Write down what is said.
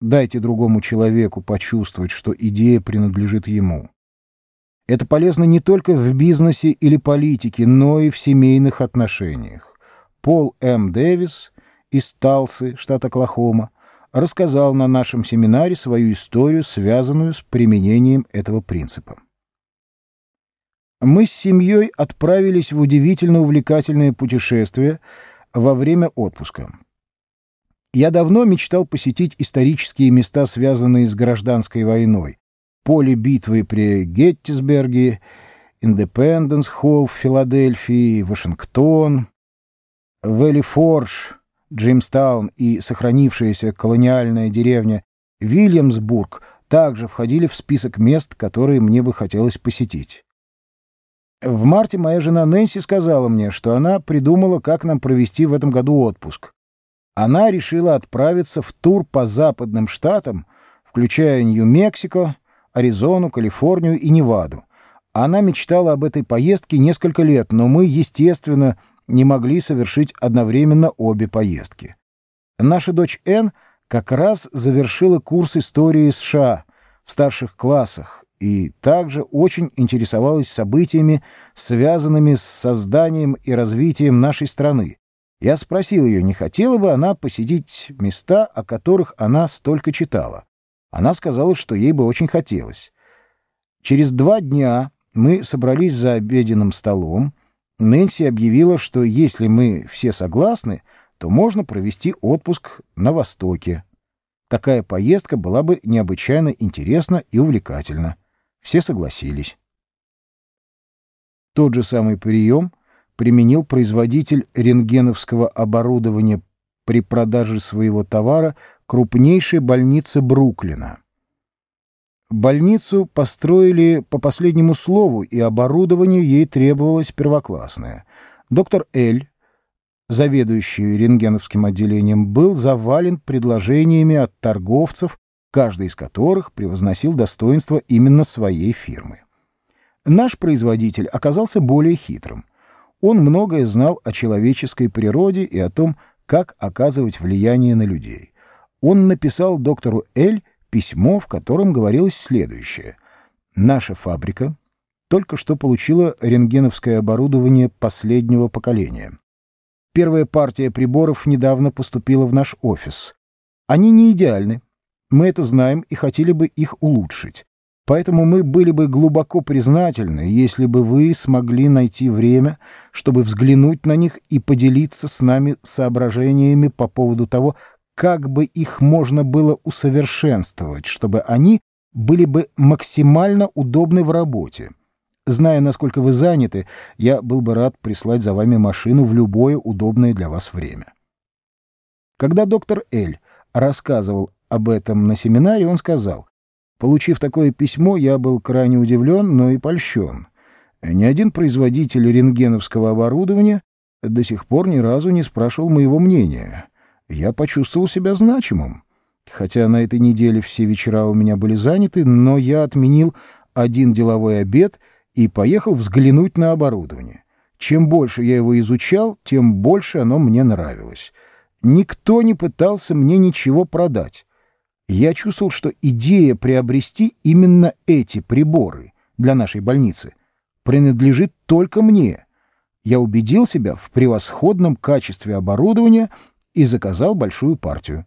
Дайте другому человеку почувствовать, что идея принадлежит ему. Это полезно не только в бизнесе или политике, но и в семейных отношениях. Пол М. Дэвис из Талсы, штат Оклахома, рассказал на нашем семинаре свою историю, связанную с применением этого принципа. Мы с семьей отправились в удивительно увлекательное путешествие во время отпуска. Я давно мечтал посетить исторические места, связанные с гражданской войной. Поле битвы при Геттисберге, Индепенденс-холл в Филадельфии, Вашингтон, Вэлли-Форж, Джеймстаун и сохранившаяся колониальная деревня Вильямсбург также входили в список мест, которые мне бы хотелось посетить. В марте моя жена Нэнси сказала мне, что она придумала, как нам провести в этом году отпуск. Она решила отправиться в тур по западным штатам, включая Нью-Мексико, Аризону, Калифорнию и Неваду. Она мечтала об этой поездке несколько лет, но мы, естественно, не могли совершить одновременно обе поездки. Наша дочь Энн как раз завершила курс истории США в старших классах и также очень интересовалась событиями, связанными с созданием и развитием нашей страны. Я спросил ее, не хотела бы она посетить места, о которых она столько читала. Она сказала, что ей бы очень хотелось. Через два дня мы собрались за обеденным столом. Нэнси объявила, что если мы все согласны, то можно провести отпуск на Востоке. Такая поездка была бы необычайно интересна и увлекательна. Все согласились. Тот же самый прием применил производитель рентгеновского оборудования при продаже своего товара крупнейшей больнице Бруклина. Больницу построили по последнему слову, и оборудование ей требовалось первоклассное. Доктор Эль, заведующий рентгеновским отделением, был завален предложениями от торговцев каждый из которых превозносил достоинство именно своей фирмы. Наш производитель оказался более хитрым. Он многое знал о человеческой природе и о том, как оказывать влияние на людей. Он написал доктору Эль письмо, в котором говорилось следующее. «Наша фабрика только что получила рентгеновское оборудование последнего поколения. Первая партия приборов недавно поступила в наш офис. Они не идеальны, мы это знаем и хотели бы их улучшить. Поэтому мы были бы глубоко признательны, если бы вы смогли найти время, чтобы взглянуть на них и поделиться с нами соображениями по поводу того, как бы их можно было усовершенствовать, чтобы они были бы максимально удобны в работе. Зная, насколько вы заняты, я был бы рад прислать за вами машину в любое удобное для вас время. Когда доктор Эль рассказывал об этом на семинаре, он сказал, «Получив такое письмо, я был крайне удивлен, но и польщен. Ни один производитель рентгеновского оборудования до сих пор ни разу не спрашивал моего мнения. Я почувствовал себя значимым. Хотя на этой неделе все вечера у меня были заняты, но я отменил один деловой обед и поехал взглянуть на оборудование. Чем больше я его изучал, тем больше оно мне нравилось. Никто не пытался мне ничего продать я чувствовал, что идея приобрести именно эти приборы для нашей больницы принадлежит только мне. Я убедил себя в превосходном качестве оборудования и заказал большую партию.